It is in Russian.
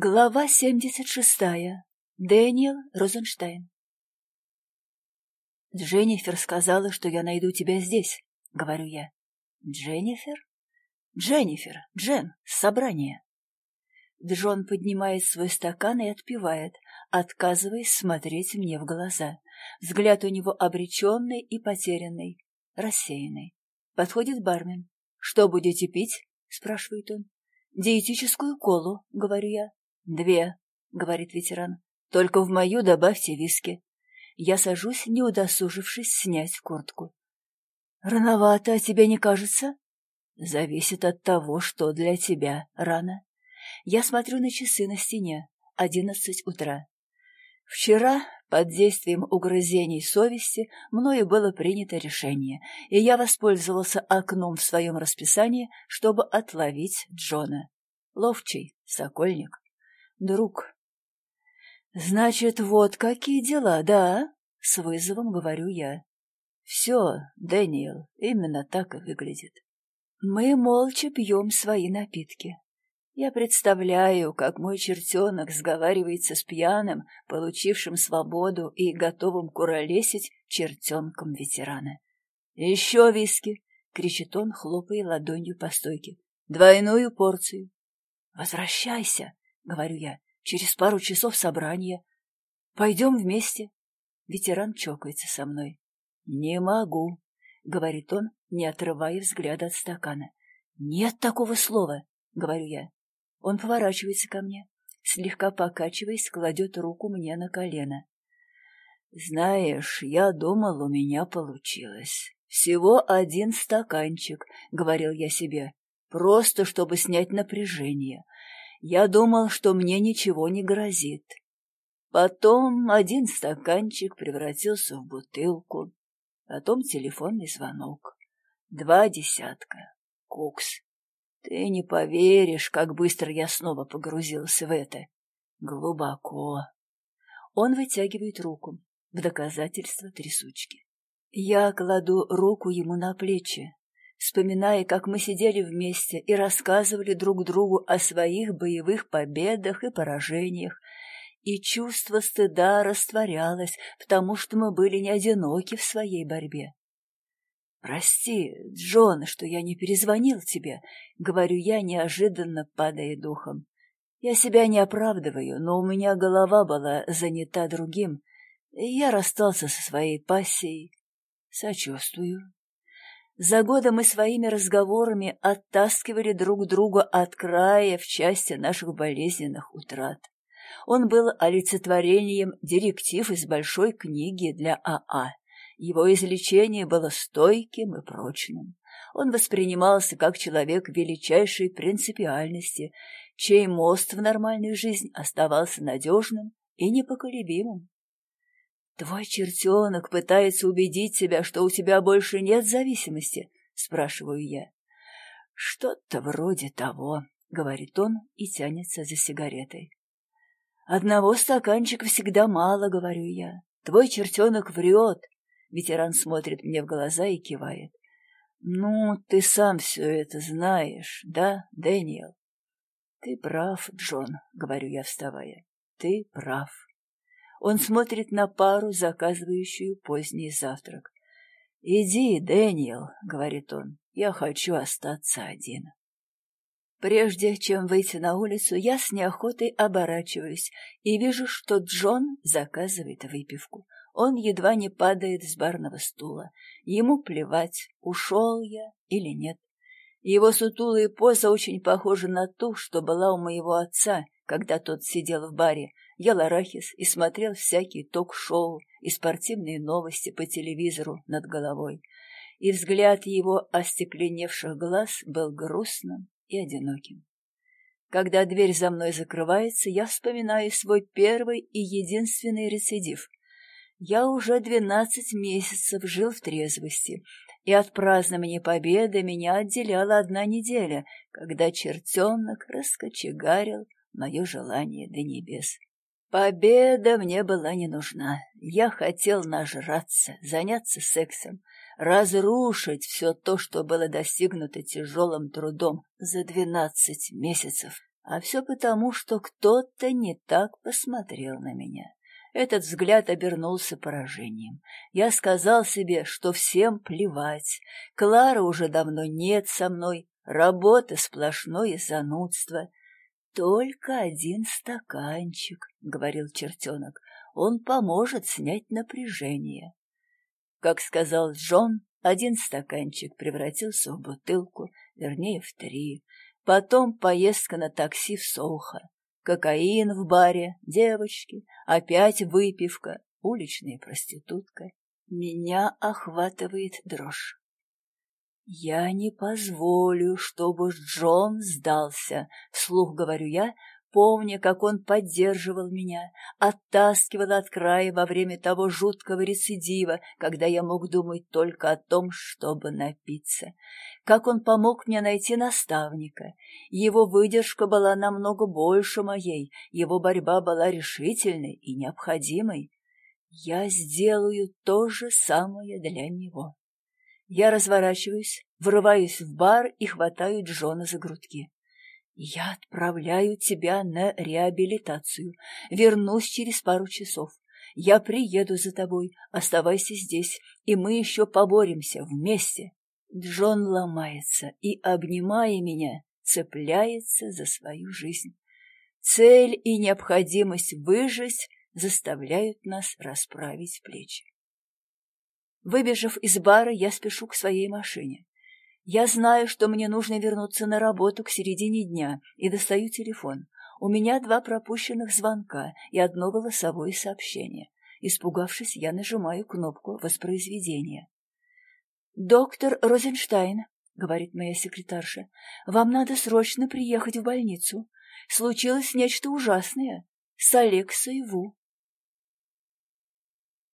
Глава 76. Дэниел Розенштейн. «Дженнифер сказала, что я найду тебя здесь», — говорю я. «Дженнифер?» «Дженнифер, Джен, с собрания». Джон поднимает свой стакан и отпивает, отказываясь смотреть мне в глаза. Взгляд у него обреченный и потерянный, рассеянный. Подходит бармен. «Что будете пить?» — спрашивает он. «Диетическую колу», — говорю я. «Две», — говорит ветеран. «Только в мою добавьте виски». Я сажусь, не удосужившись снять куртку. «Рановато, а тебе не кажется?» «Зависит от того, что для тебя рано». Я смотрю на часы на стене. Одиннадцать утра. Вчера, под действием угрызений совести, мною было принято решение, и я воспользовался окном в своем расписании, чтобы отловить Джона. Ловчий, сокольник друг. Значит, вот какие дела, да? С вызовом говорю я. Все, Дэниел, именно так и выглядит. Мы молча пьем свои напитки. Я представляю, как мой чертенок сговаривается с пьяным, получившим свободу и готовым куролесить чертенком ветерана. «Еще виски!» — кричит он, хлопая ладонью по стойке. «Двойную порцию!» «Возвращайся!» Говорю я. Через пару часов собрание. Пойдем вместе. Ветеран чокается со мной. Не могу, говорит он, не отрывая взгляда от стакана. Нет такого слова, говорю я. Он поворачивается ко мне, слегка покачиваясь, кладет руку мне на колено. Знаешь, я думал, у меня получилось. Всего один стаканчик, говорил я себе, просто чтобы снять напряжение. Я думал, что мне ничего не грозит. Потом один стаканчик превратился в бутылку, потом телефонный звонок. Два десятка. Кукс. Ты не поверишь, как быстро я снова погрузился в это. Глубоко. Он вытягивает руку в доказательство трясучки. Я кладу руку ему на плечи, вспоминая, как мы сидели вместе и рассказывали друг другу о своих боевых победах и поражениях, и чувство стыда растворялось, потому что мы были не одиноки в своей борьбе. «Прости, Джон, что я не перезвонил тебе», — говорю я, неожиданно падая духом. «Я себя не оправдываю, но у меня голова была занята другим, и я расстался со своей пассией. Сочувствую». За годы мы своими разговорами оттаскивали друг друга от края в части наших болезненных утрат. Он был олицетворением директив из большой книги для АА. Его излечение было стойким и прочным. Он воспринимался как человек величайшей принципиальности, чей мост в нормальную жизнь оставался надежным и непоколебимым. «Твой чертенок пытается убедить тебя, что у тебя больше нет зависимости?» — спрашиваю я. «Что-то вроде того», — говорит он и тянется за сигаретой. «Одного стаканчика всегда мало», — говорю я. «Твой чертенок врет». Ветеран смотрит мне в глаза и кивает. «Ну, ты сам все это знаешь, да, Дэниел?» «Ты прав, Джон», — говорю я, вставая. «Ты прав». Он смотрит на пару, заказывающую поздний завтрак. «Иди, Дэниел», — говорит он, — «я хочу остаться один». Прежде чем выйти на улицу, я с неохотой оборачиваюсь и вижу, что Джон заказывает выпивку. Он едва не падает с барного стула. Ему плевать, ушел я или нет. Его сутулая поза очень похожа на ту, что была у моего отца, когда тот сидел в баре, ел арахис и смотрел всякие ток-шоу и спортивные новости по телевизору над головой. И взгляд его остекленевших глаз был грустным и одиноким. Когда дверь за мной закрывается, я вспоминаю свой первый и единственный рецидив. Я уже двенадцать месяцев жил в трезвости, и от празднования победы меня отделяла одна неделя, когда чертенок раскочегарил мое желание до небес. Победа мне была не нужна. Я хотел нажраться, заняться сексом, разрушить все то, что было достигнуто тяжелым трудом за двенадцать месяцев. А все потому, что кто-то не так посмотрел на меня. Этот взгляд обернулся поражением. Я сказал себе, что всем плевать. Клара уже давно нет со мной, работа сплошное занудство. «Только один стаканчик», — говорил чертенок, — «он поможет снять напряжение». Как сказал Джон, один стаканчик превратился в бутылку, вернее, в три. Потом поездка на такси в Сохо. Кокаин в баре, девочки, опять выпивка, уличная проститутка. Меня охватывает дрожь. «Я не позволю, чтобы Джон сдался», — вслух говорю я, помня, как он поддерживал меня, оттаскивал от края во время того жуткого рецидива, когда я мог думать только о том, чтобы напиться, как он помог мне найти наставника. Его выдержка была намного больше моей, его борьба была решительной и необходимой. Я сделаю то же самое для него. Я разворачиваюсь, врываюсь в бар и хватаю Джона за грудки. «Я отправляю тебя на реабилитацию. Вернусь через пару часов. Я приеду за тобой. Оставайся здесь, и мы еще поборемся вместе». Джон ломается и, обнимая меня, цепляется за свою жизнь. Цель и необходимость выжить заставляют нас расправить плечи. Выбежав из бара, я спешу к своей машине. Я знаю, что мне нужно вернуться на работу к середине дня, и достаю телефон. У меня два пропущенных звонка и одно голосовое сообщение. Испугавшись, я нажимаю кнопку воспроизведения. «Доктор Розенштайн», — говорит моя секретарша, — «вам надо срочно приехать в больницу. Случилось нечто ужасное с Алексой Ву».